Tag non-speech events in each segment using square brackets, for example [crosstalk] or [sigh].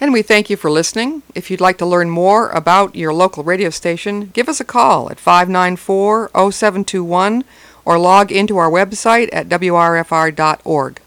And we thank you for listening. If you'd like to learn more about your local radio station, give us a call at 594 0721 or log into our website at wrfr.org.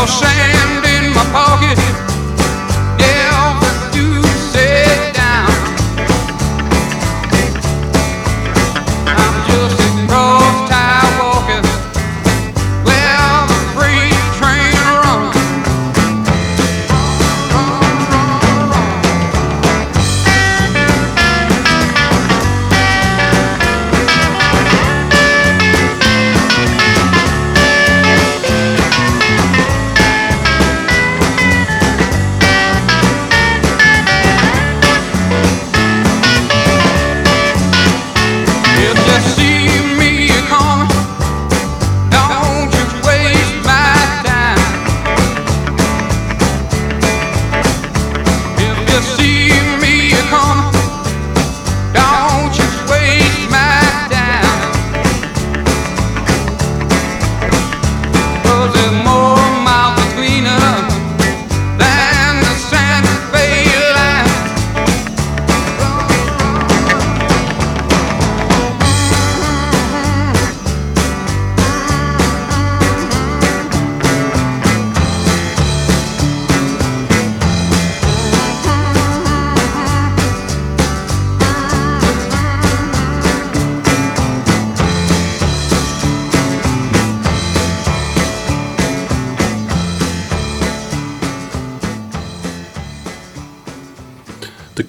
no sand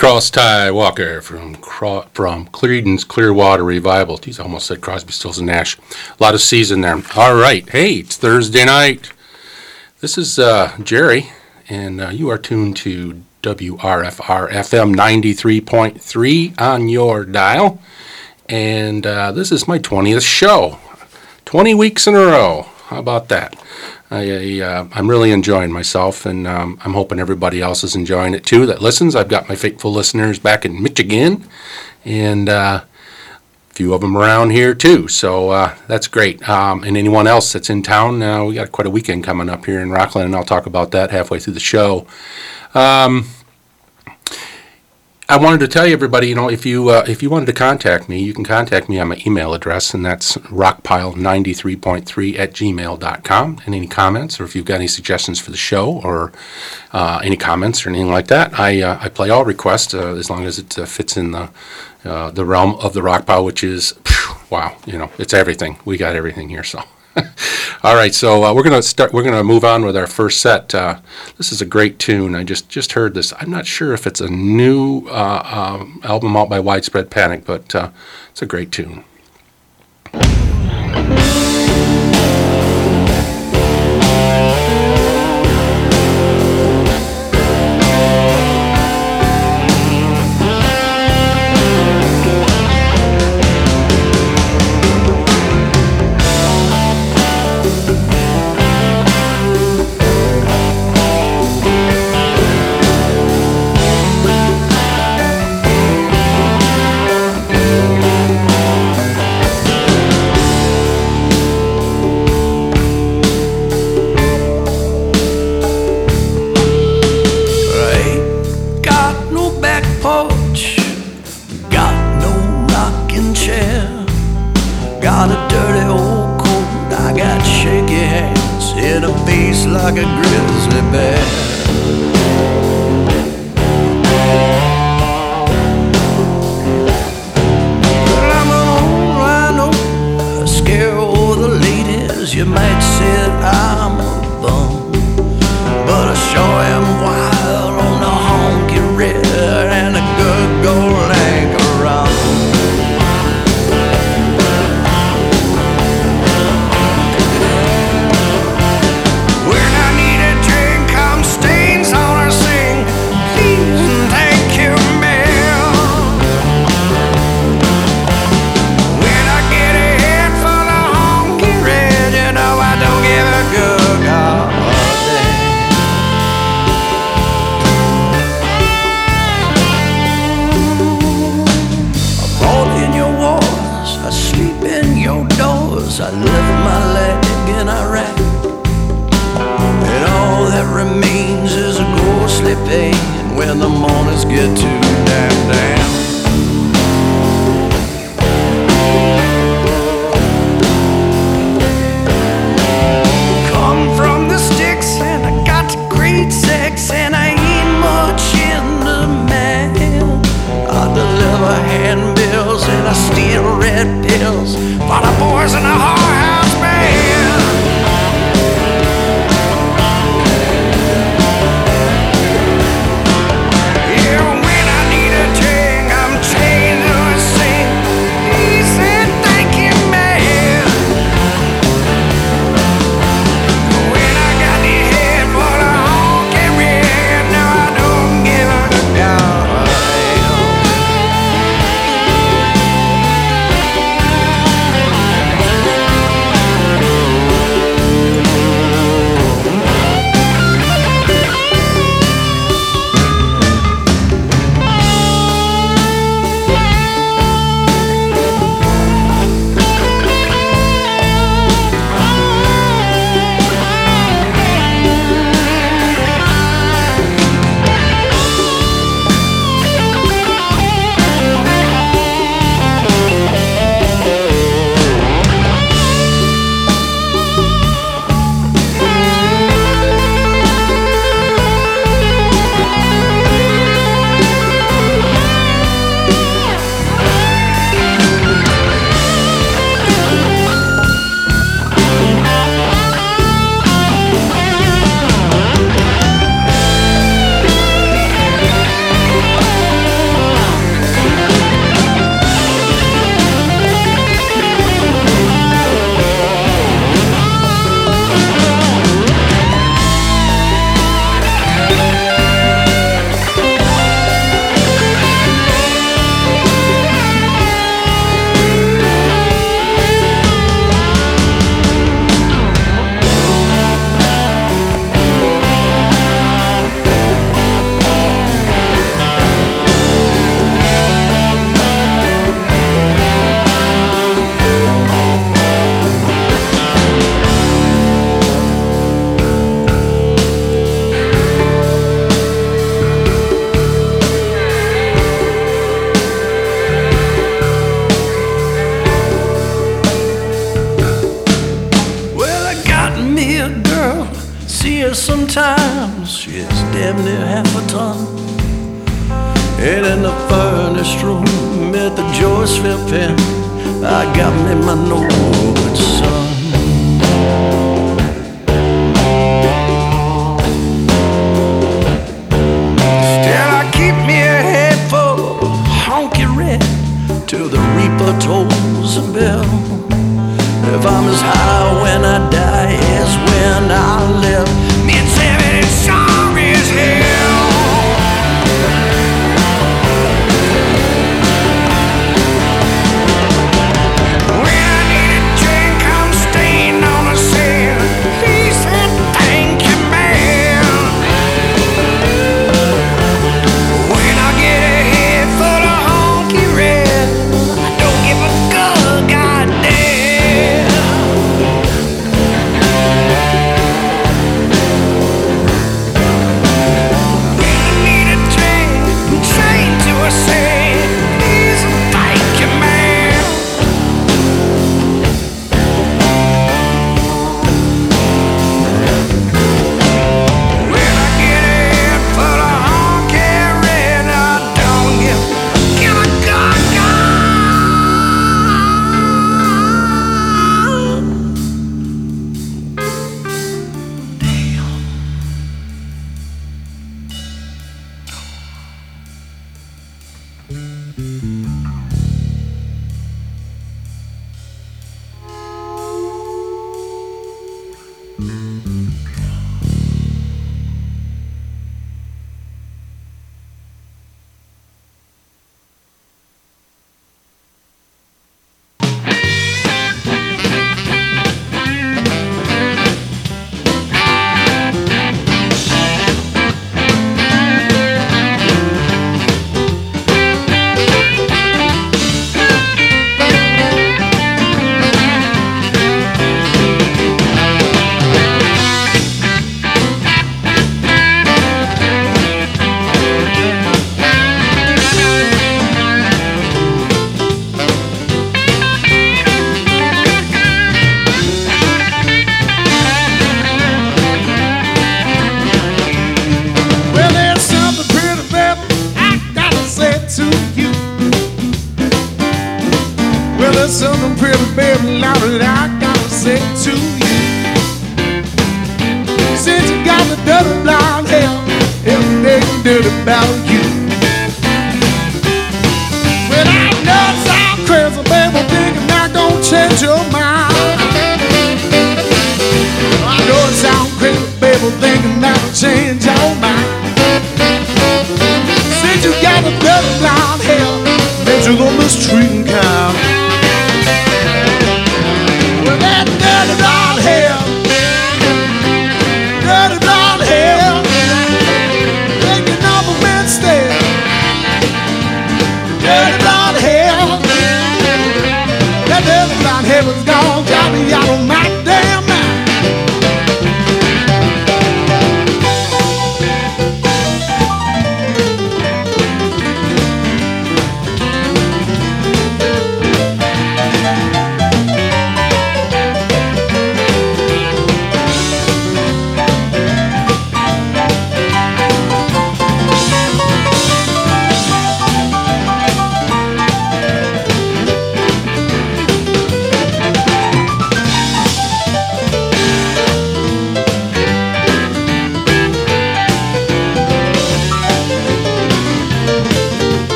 Cross Tie Walker from from Creedence Clearwater Revival. I almost said Crosby, Stills and Nash. A lot of season there. All right, hey, it's Thursday night. This is uh, Jerry, and uh, you are tuned to WRFR FM 93.3 on your dial. And uh, this is my 20th show. 20 weeks in a row. How about that? I, uh, I'm really enjoying myself, and um, I'm hoping everybody else is enjoying it too that listens. I've got my faithful listeners back in Michigan, and uh, a few of them around here too. So uh, that's great. Um, and anyone else that's in town, uh, we got quite a weekend coming up here in Rockland, and I'll talk about that halfway through the show. Um, I wanted to tell you, everybody, you know, if you uh, if you wanted to contact me, you can contact me on my email address, and that's rockpile93.3 at gmail.com. And any comments, or if you've got any suggestions for the show, or uh, any comments or anything like that, I uh, I play all requests as long as it fits in the the realm of the rock pile, which is phew, wow, you know, it's everything. We got everything here, so. [laughs] All right, so uh, we're gonna start. We're gonna move on with our first set. Uh, this is a great tune. I just just heard this. I'm not sure if it's a new uh, um, album out by Widespread Panic, but uh, it's a great tune. On a dirty old coat. I got shaky hands, hit a face like a grizzly bear. damn near half a ton. And in the furnace room at the Joyce Fair pen, I got me my Norwood son. Still, I keep me a head full of honky red till the reaper tolls a bell. If I'm as high when I die as when I live. Música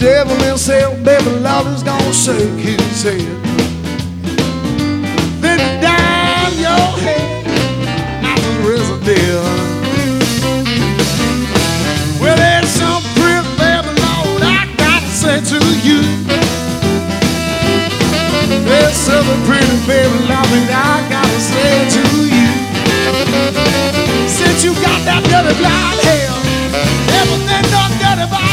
devil himself, baby Lord, is gonna shake his head. Then down your head, not the resident. Well, there's some pretty baby Lord, I gotta say to you. There's something pretty baby Lord, I gotta say to you. Since you got that dirty blonde hair, everything done dirty about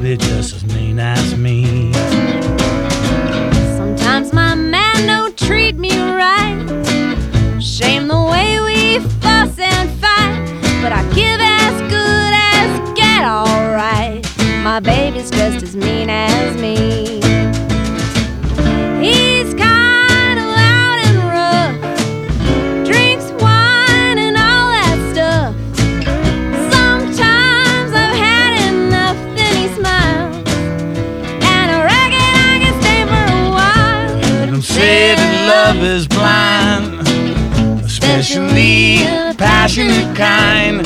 baby just as mean as me. Sometimes my man don't treat me right. Shame the way we fuss and fight. But I give as good as get alright. My baby's just as mean as me. Love is blind, especially the passionate kind.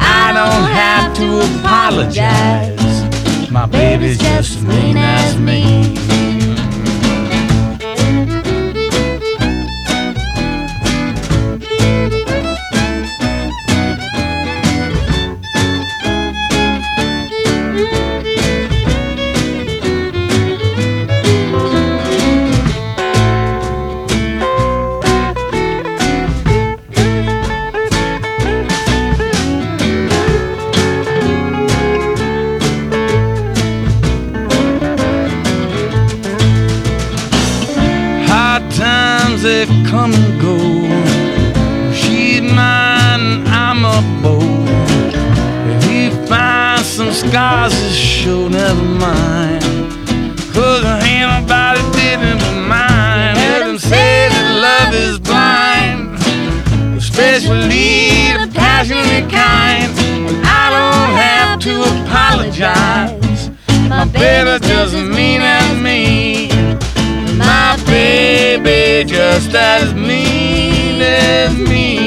I don't have to apologize. My baby's just as mean as me. Scars to show, never mind. Cause there ain't nobody but mine. Let them say that love is blind, especially the passionate kind. I don't have to apologize. My baby doesn't mean as me. My baby just as mean as me.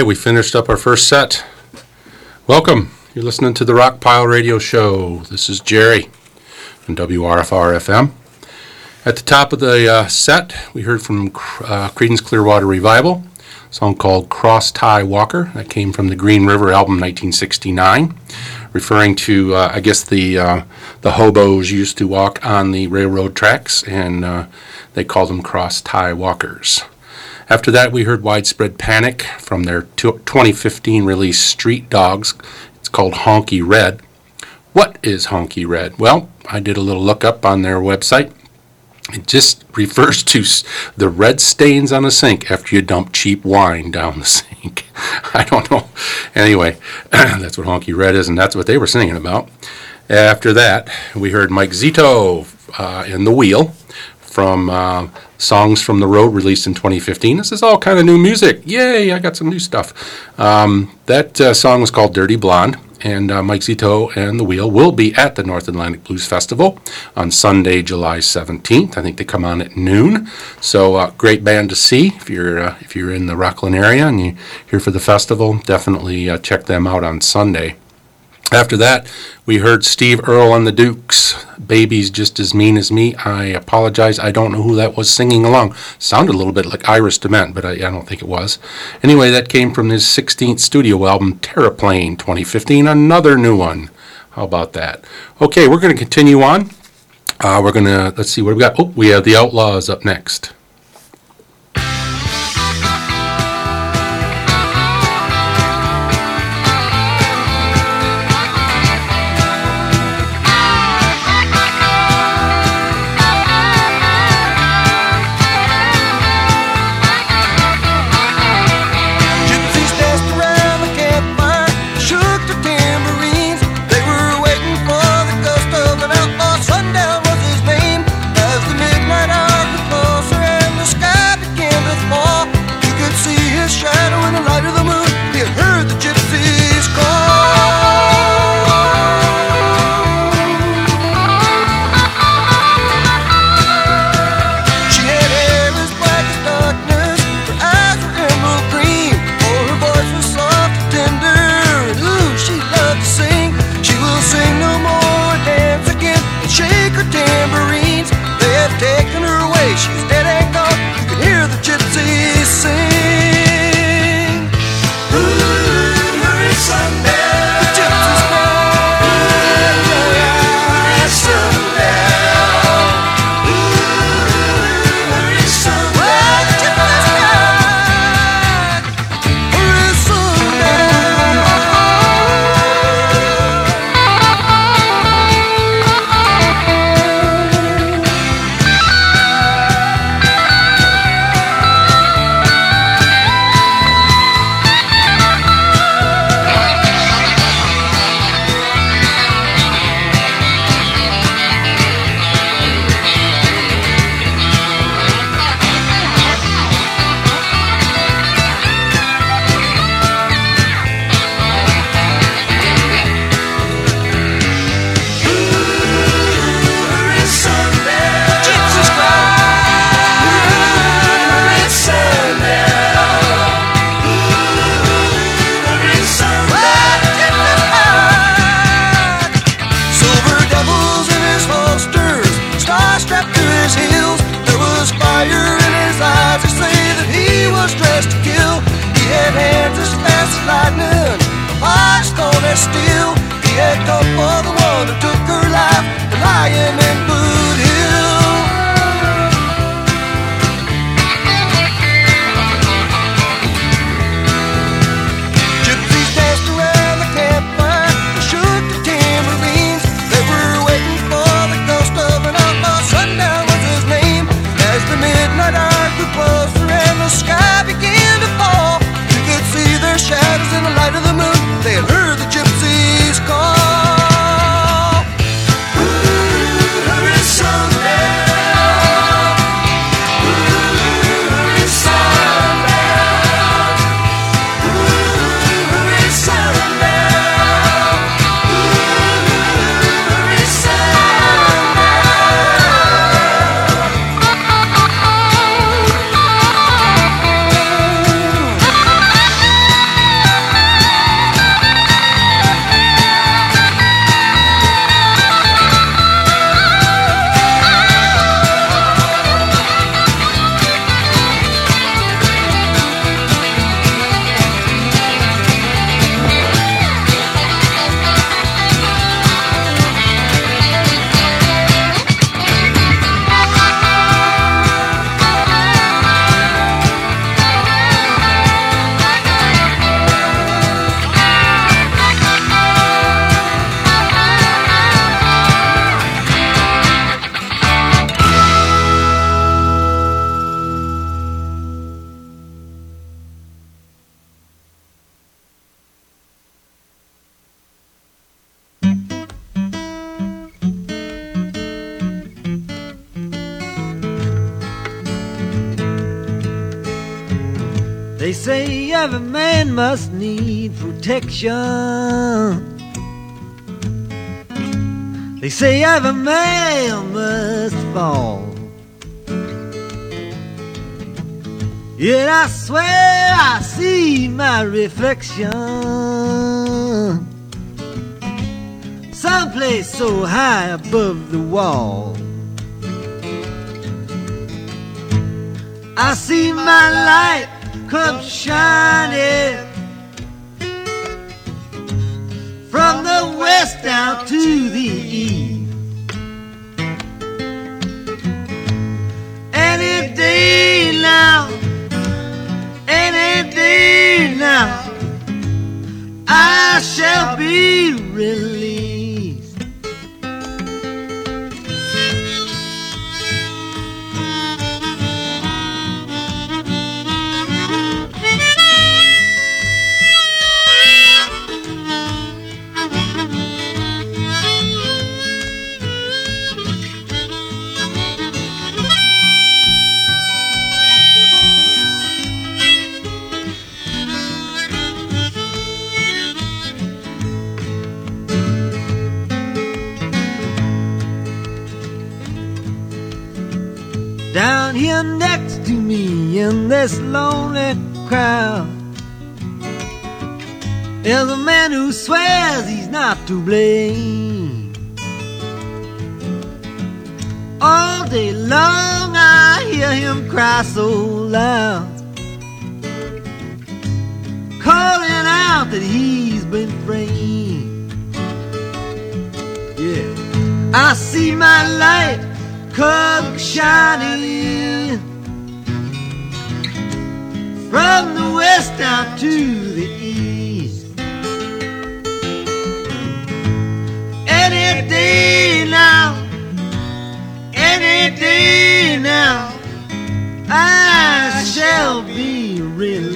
Right, we finished up our first set. Welcome. You're listening to the Rock Pile Radio Show. This is Jerry on WRFR FM. At the top of the uh, set, we heard from uh, Creedence Clearwater Revival, song called Cross Tie Walker. That came from the Green River album 1969, referring to, uh, I guess, the the hobos used to walk on the railroad tracks, and they called them cross tie walkers. After that, we heard Widespread Panic from their 2015 release Street Dogs. It's called Honky Red. What is Honky Red? Well, I did a little look up on their website. It just [laughs] refers to the red stains on a sink after you dump cheap wine down the [laughs] sink. I don't know. Anyway, [clears throat] that's what Honky Red is, and that's what they were singing about. After that, we heard Mike Zito uh, in The Wheel from uh, Songs from the Road, released in 2015. This is all kind of new music. Yay, I got some new stuff. Um, that uh, song was called Dirty Blonde, and uh, Mike Zito and The Wheel will be at the North Atlantic Blues Festival on Sunday, July 17th. I think they come on at noon. So, uh, great band to see. If you're if you're in the Rockland area and you're here for the festival, definitely check them out on Sunday. After that, we heard Steve Earle and the Dukes. Baby's just as mean as me. I apologize. I don't know who that was singing along. Sounded a little bit like Iris Dement, but I, I don't think it was. Anyway, that came from his 16th studio album, Terraplane 2015. Another new one. How about that? Okay, we're going to continue on. Uh, we're going to, let's see what we got. Oh, we have the Outlaws up next. Protection. They say every man must fall. Yet I swear I see my reflection. Someplace so high above the wall. I see my light come shining from the west down to the east. Any day now, any day now, I shall be released. Who swears he's not to blame. All day long I hear him cry so loud, calling out that he's been framed. Yeah, I see my light come shining from the west out to day now, any day now, I shall be released.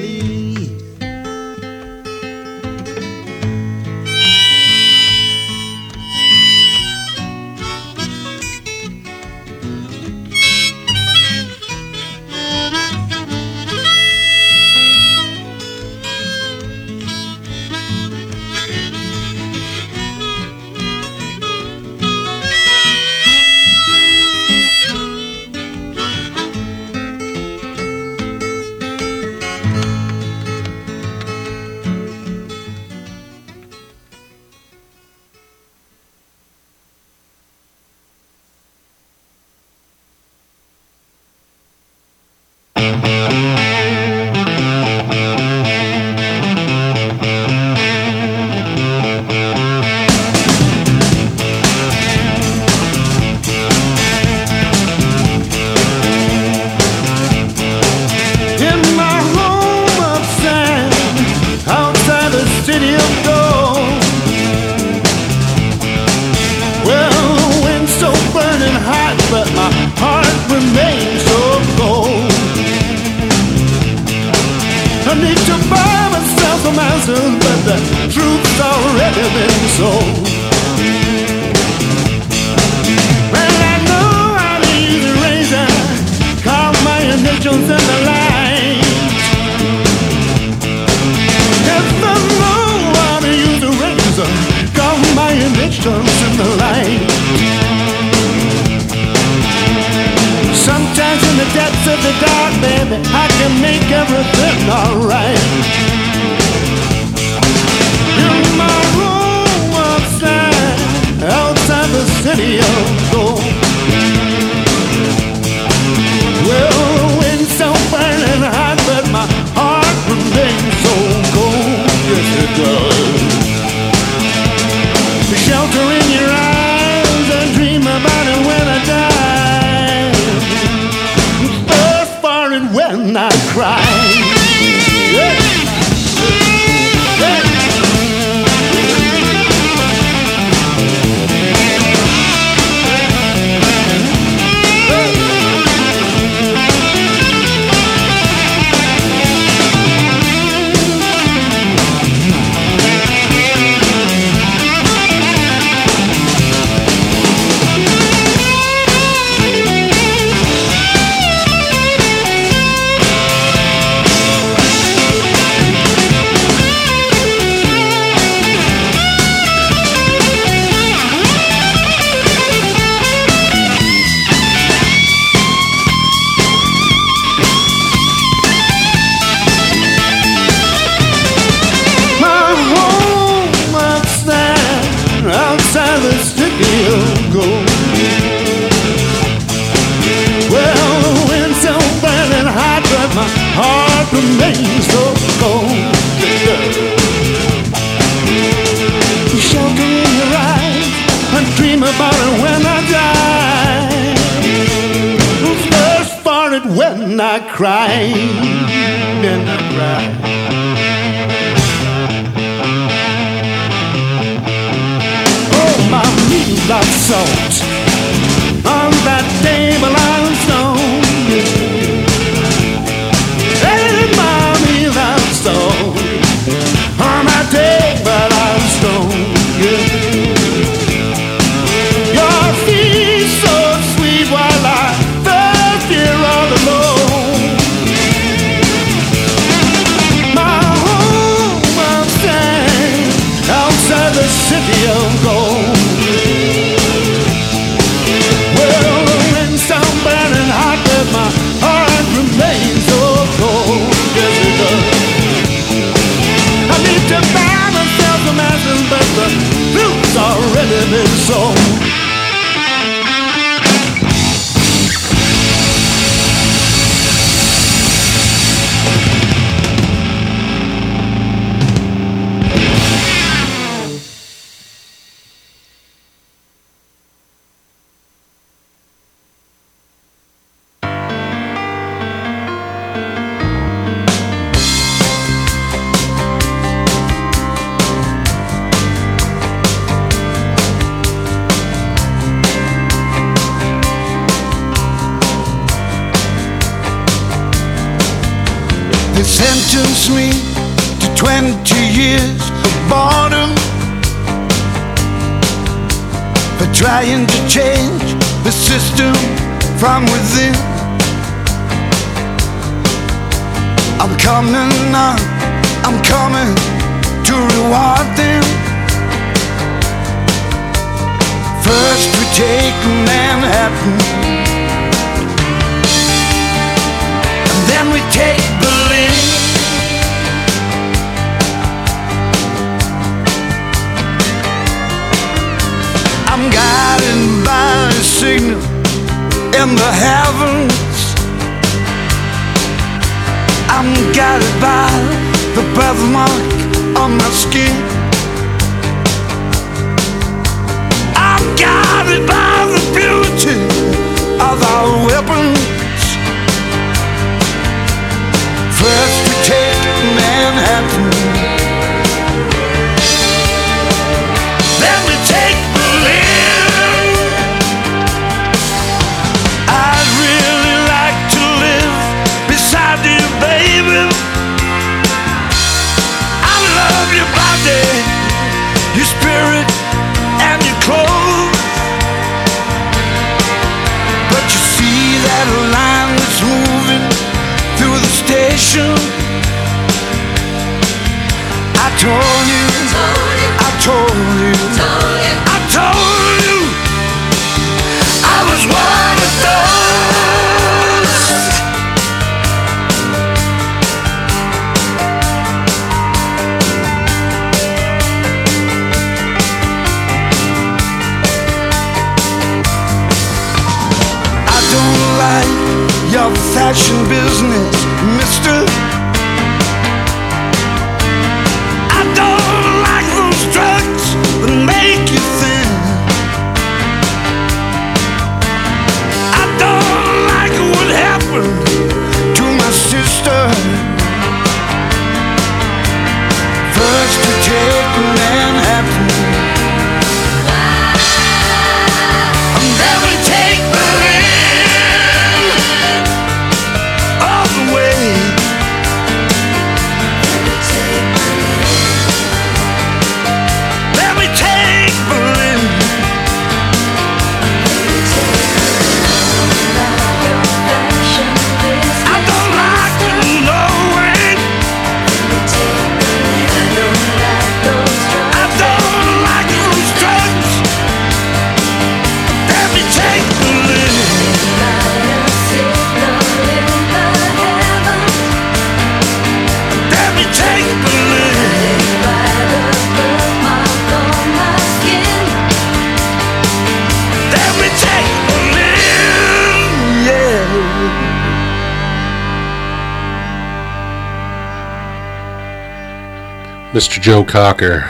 Mr. Joe Cocker.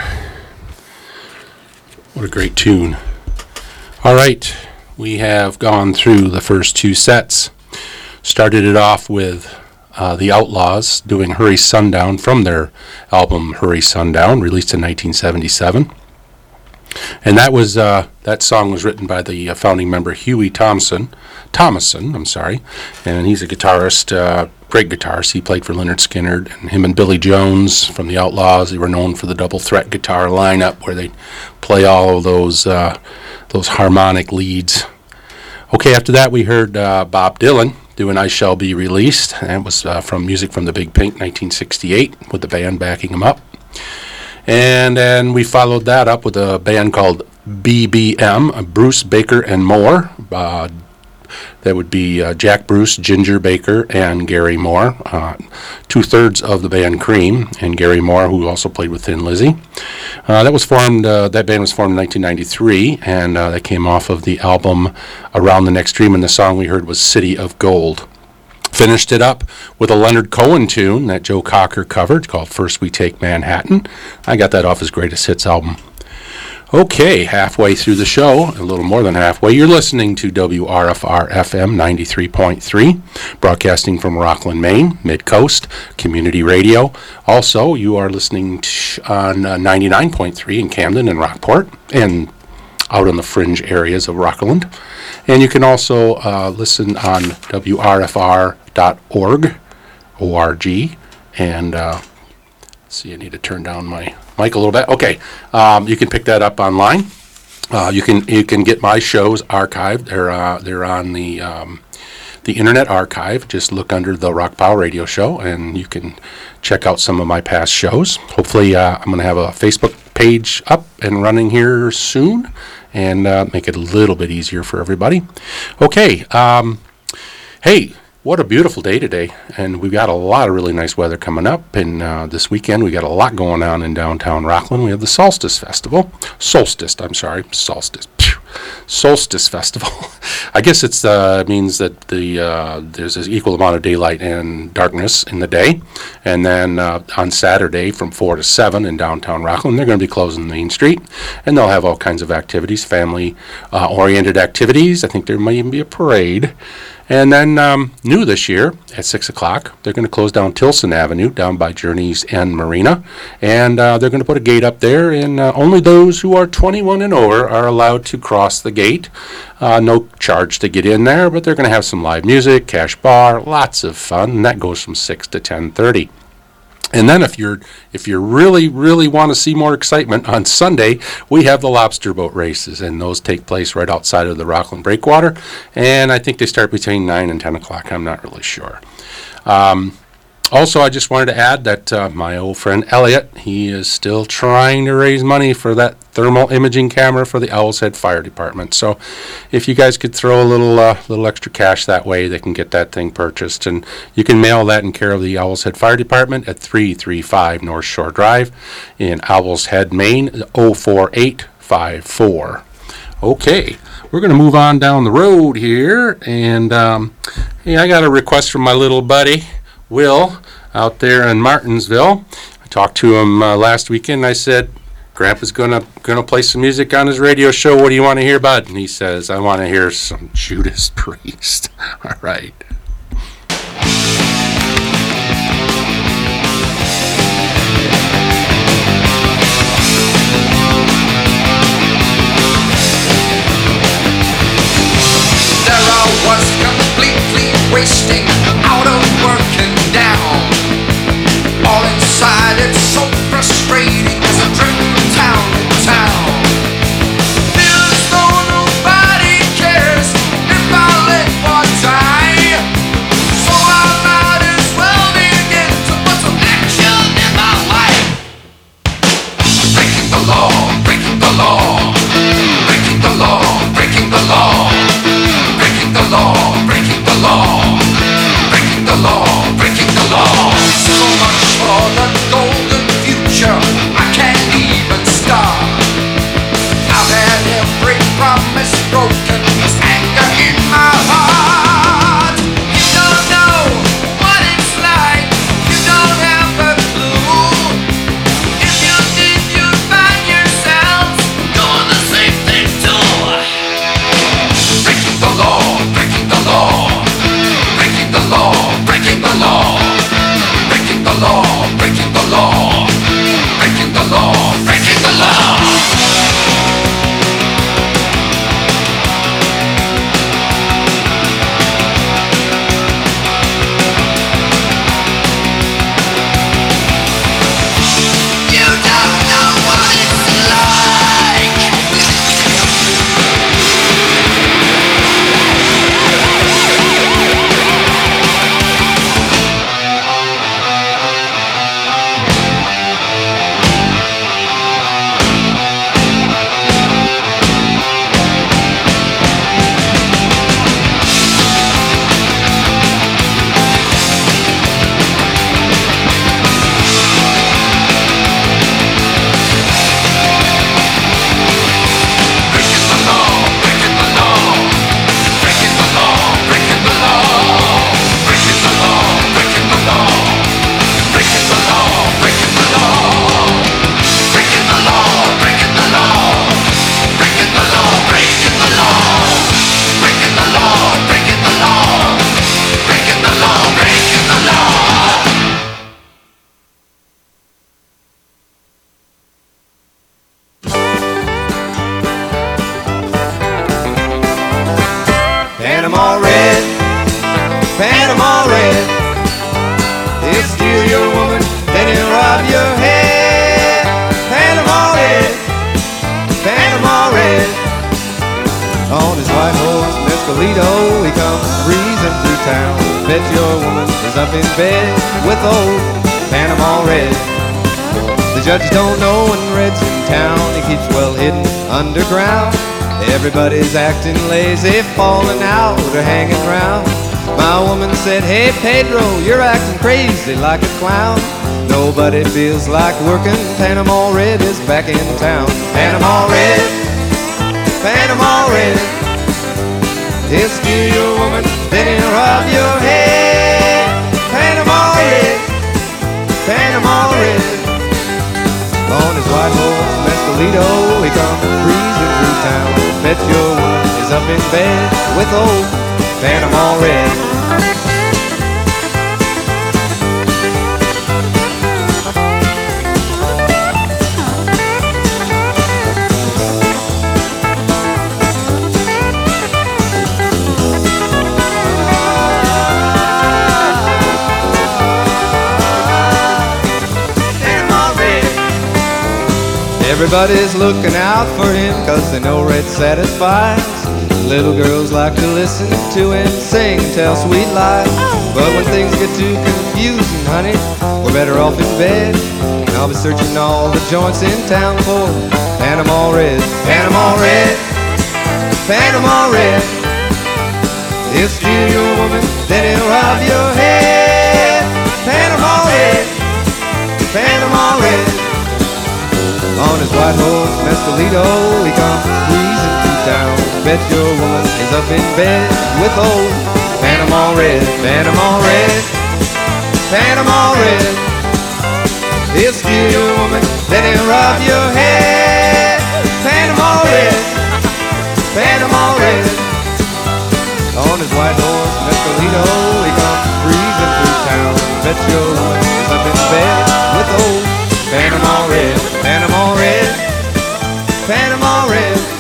What a great tune. All right, we have gone through the first two sets. Started it off with uh, the Outlaws doing Hurry Sundown from their album Hurry Sundown, released in 1977. And that was uh, that song was written by the uh, founding member Hughie Thompson, Thomasson, I'm sorry, and he's a guitarist, uh, great guitarist. He played for Lynyrd Skynyrd, and him and Billy Jones from the Outlaws. They were known for the double threat guitar lineup where they play all of those those harmonic leads. Okay, after that we heard Bob Dylan doing "I Shall Be Released," it was from music from the Big Pink, 1968, with the band backing him up. And then we followed that up with a band called BBM, Bruce Baker and Moore. Uh, that would be uh, Jack Bruce, Ginger Baker, and Gary Moore. Uh, Two thirds of the band Cream, and Gary Moore, who also played with Thin Lizzy. That was formed. That band was formed in 1993, and that came off of the album Around the Next Dream. And the song we heard was "City of Gold." Finished it up with a Leonard Cohen tune that Joe Cocker covered called First We Take Manhattan. I got that off his greatest hits album. Okay, halfway through the show, a little more than halfway, you're listening to WRFR FM 93.3, broadcasting from Rockland, Maine, Mid Coast Community Radio. Also, you are listening on uh, 99.3 in Camden and Rockport, and out in the fringe areas of Rockland. And you can also uh, listen on WRFR.org, O-R-G, and uh, see, I need to turn down my mic a little bit. Okay, um, you can pick that up online. Uh, you can you can get my shows archived. They're uh, they're on the um, the Internet Archive. Just look under the Rockpile Radio Show, and you can check out some of my past shows. Hopefully, uh, I'm going to have a Facebook page up and running here soon, and uh, make it a little bit easier for everybody. Okay. Um, hey, what a beautiful day today, and we've got a lot of really nice weather coming up. And uh, this weekend, we got a lot going on in downtown Rockland. We have the Solstice Festival, Solstice. I'm sorry, Solstice. Solstice Festival. [laughs] I guess it's uh, means that the uh, there's an equal amount of daylight and darkness in the day, and then on Saturday from four to seven in downtown Rockland, they're going to be closing Main Street, and they'll have all kinds of activities, family-oriented activities. I think there might even be a parade. And then um, new this year at six o'clock, they're going to close down Tillson Avenue down by Journey's End Marina, and uh, they're going to put a gate up there, and uh, only those who are 21 and over are allowed to cross the gate. Uh, no charge to get in there, but they're going to have some live music, cash bar, lots of fun, and that goes from six to 10:30. And then if you're if you really really want to see more excitement on Sunday, we have the lobster boat races, and those take place right outside of the Rockland Breakwater, and I think they start between nine and ten o'clock. I'm not really sure. Um, also, I just wanted to add that uh, my old friend Elliot, he is still trying to raise money for that thermal imaging camera for the Owl's Head Fire Department. So, if you guys could throw a little uh, little extra cash that way, they can get that thing purchased, and you can mail that in care of the Owl's Head Fire Department at 335 North Shore Drive in Owl's Head, Maine 04854. Okay, we're going to move on down the road here. And um, hey, I got a request from my little buddy, Will, out there in Martinsville. I talked to him uh, last weekend. I said, Grandpa's gonna gonna play some music on his radio show. What do you want to hear, bud? And he says, I want to hear some [laughs] Judas Priest. [laughs] All right. There I was wasting, out of work and down. All inside, it's so frustrating as I trip from town to town. Promise broken, anger in my heart. On his white horse, Mescalito, he comes breezing through town. Bet your woman is up in bed with old Panama red. The judges don't know when Red's in town. He keeps well hidden underground. Everybody's acting lazy, falling out or hanging round. My woman said, Hey Pedro, you're acting crazy like a clown. Nobody feels like working. Panama Red is back in town. Panama Red, Panama Red. He'll steal your woman, then he'll rob your head. Panama Red, Panama Red. On his white horse, Mescalito, he comes breezing through town. Bet your woman is up in bed with old Panama Red. Everybody's looking out for him cause they know Red satisfies. Little girls like to listen to him sing, tell sweet lies. But when things get too confusing, honey, we're better off in bed. And I'll be searching all the joints in town for Panama Red, Panama Red, Panama Red. He'll steal your woman, then he'll rob your head. Panama Red, Panama Red. On his white horse, Mescalito, he comes breezing through town. Bet your woman is up in bed with old Panama Red, Panama Red, Panama Red. He'll steal your woman, let him rub rob your head. Panama Red, Panama Red. On his white horse, Mescalito, he comes breezing through town. Bet your woman is up in bed with old Panama Red, Panama red, Panama red.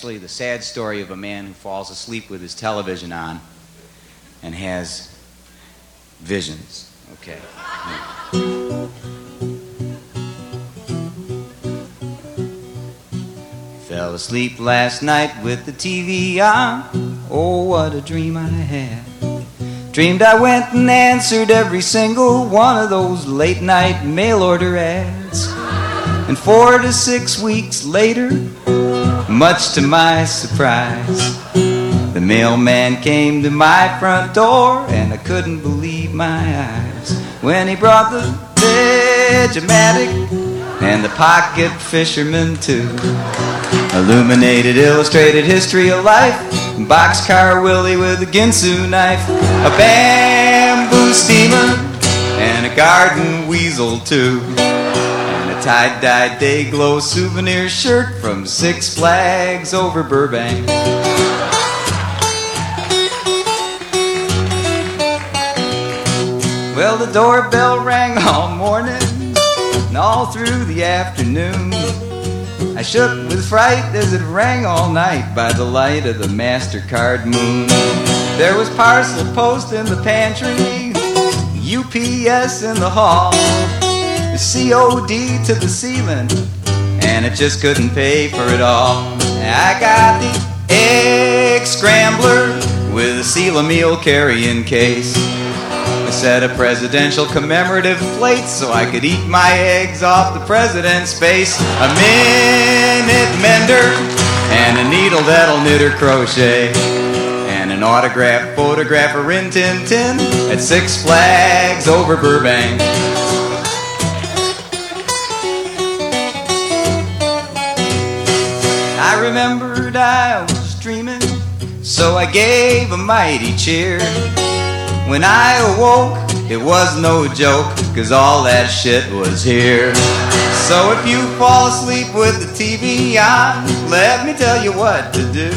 actually the sad story of a man who falls asleep with his television on and has visions. Okay. Fell asleep last night with the TV on. Oh, what a dream I had. Dreamed I went and answered every single one of those late night mail order ads. And four to six weeks later, much to my surprise, the mailman came to my front door, and I couldn't believe my eyes when he brought the Vegematic and the pocket fisherman too. Illuminated, illustrated history of life, boxcar Willie with a Ginsu knife, a bamboo steamer, and a garden weasel too. Tie-dye day glow souvenir shirt from Six Flags over Burbank. Well, the doorbell rang all morning and all through the afternoon. I shook with fright as it rang all night by the light of the MasterCard moon. There was parcel post in the pantry, UPS in the hall, COD to the ceiling, and it just couldn't pay for it all. I got the egg scrambler with a seal a meal carrying case. I set a presidential commemorative plate so I could eat my eggs off the president's face. A minute mender and a needle that'll knit her crochet. And an autographed photograph of Rin Tin Tin at Six Flags over Burbank. Remembered I was dreaming, so I gave a mighty cheer. When I awoke, it was no joke, cause all that shit was here. So if you fall asleep with the TV on, let me tell you what to do.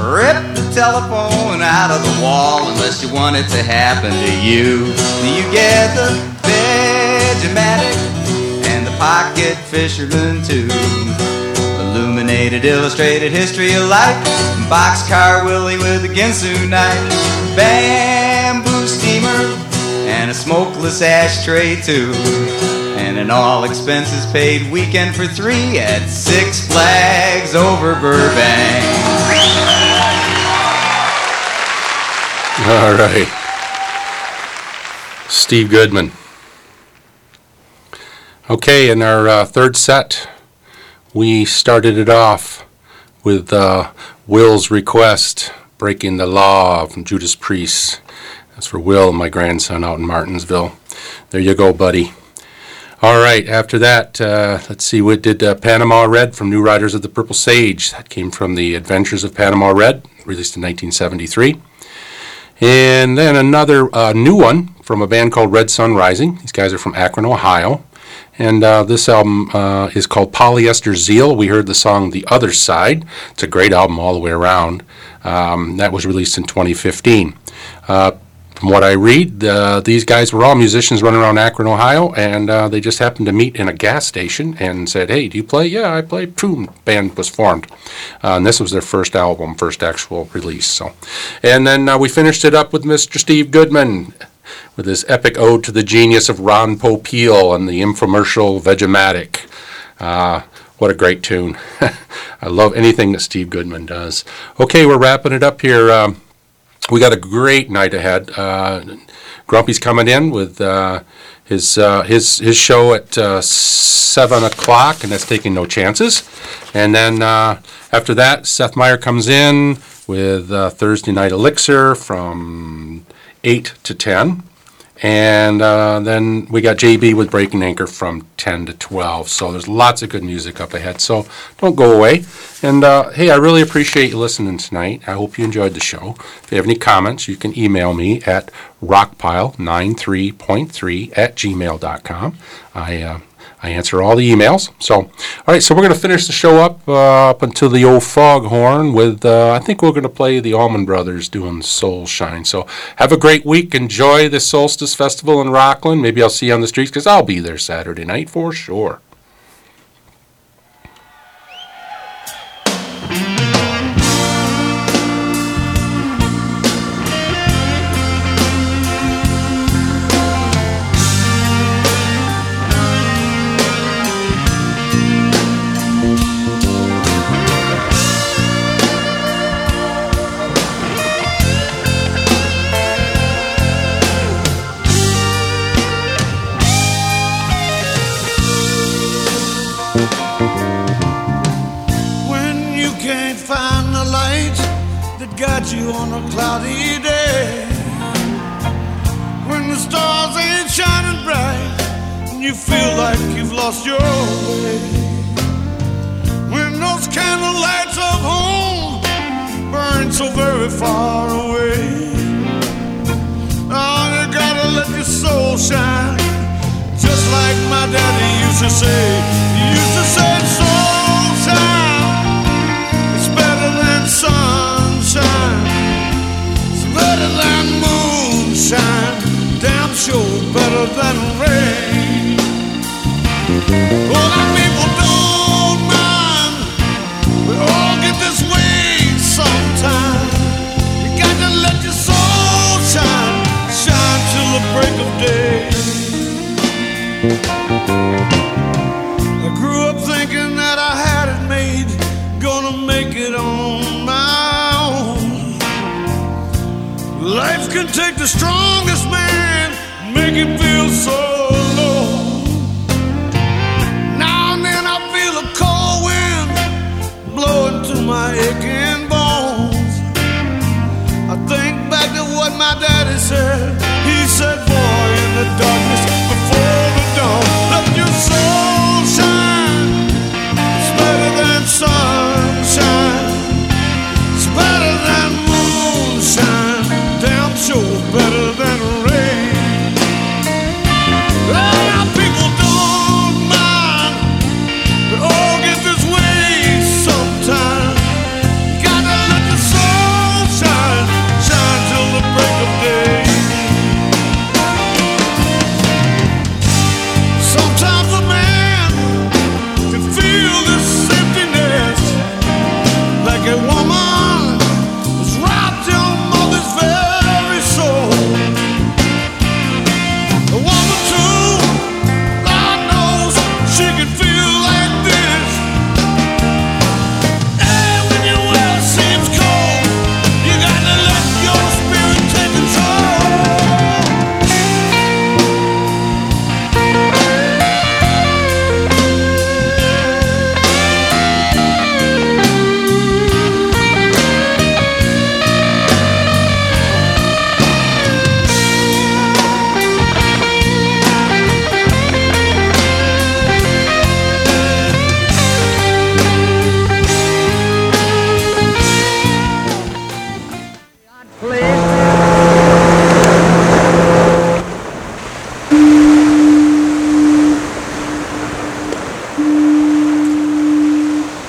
Rip the telephone out of the wall unless you want it to happen to you. You get the Vegematic and the Pocket Fisherman too. Illuminated, illustrated history of life. Boxcar Willie with a Ginsu knife. Bamboo steamer and a smokeless ashtray too. And an all expenses paid weekend for three at Six Flags over Burbank. All right. Steve Goodman. Okay, in our uh, third set, we started it off with uh, Will's request, Breaking the Law from Judas Priest. That's for Will, my grandson out in Martinsville. There you go, buddy. All right, after that, uh, let's see, we did uh, Panama Red from New Riders of the Purple Sage. That came from the Adventures of Panama Red, released in 1973. And then another uh, new one from a band called Red Sun Rising. These guys are from Akron, Ohio. And uh, this album uh, is called Polyester Zeal. We heard the song The Other Side. It's a great album all the way around. Um, that was released in 2015. Uh, from what I read, these guys were all musicians running around Akron, Ohio, and they just happened to meet in a gas station and said, "Hey, do you play?" "Yeah, I play." Boom, band was formed, and this was their first album, first actual release. So, and then we finished it up with Mr. Steve Goodman with his epic ode to the genius of Ron Popeil and the infomercial Vegematic. Uh, what a great tune. [laughs] I love anything that Steve Goodman does. Okay, we're wrapping it up here. Um, we got a great night ahead. Uh, Grumpy's coming in with uh, his uh, his his show at uh, seven o'clock, and that's taking no chances. And then after that, Seth Meyer comes in with Thursday Night Elixir from eight to ten. And uh, then we got JB with Breaking Anchor from 10 to 12. So there's lots of good music up ahead. So don't go away. And uh, hey, I really appreciate you listening tonight. I hope you enjoyed the show. If you have any comments, you can email me at rockpile93.3 at gmail.com. I, uh, I answer all the emails. So, all right, so we're going to finish the show up uh, up until the old foghorn with, uh, I think we're going to play the Allman Brothers doing Soul Shine. So, have a great week. Enjoy the Solstice Festival in Rockland. Maybe I'll see you on the streets because I'll be there Saturday night for sure.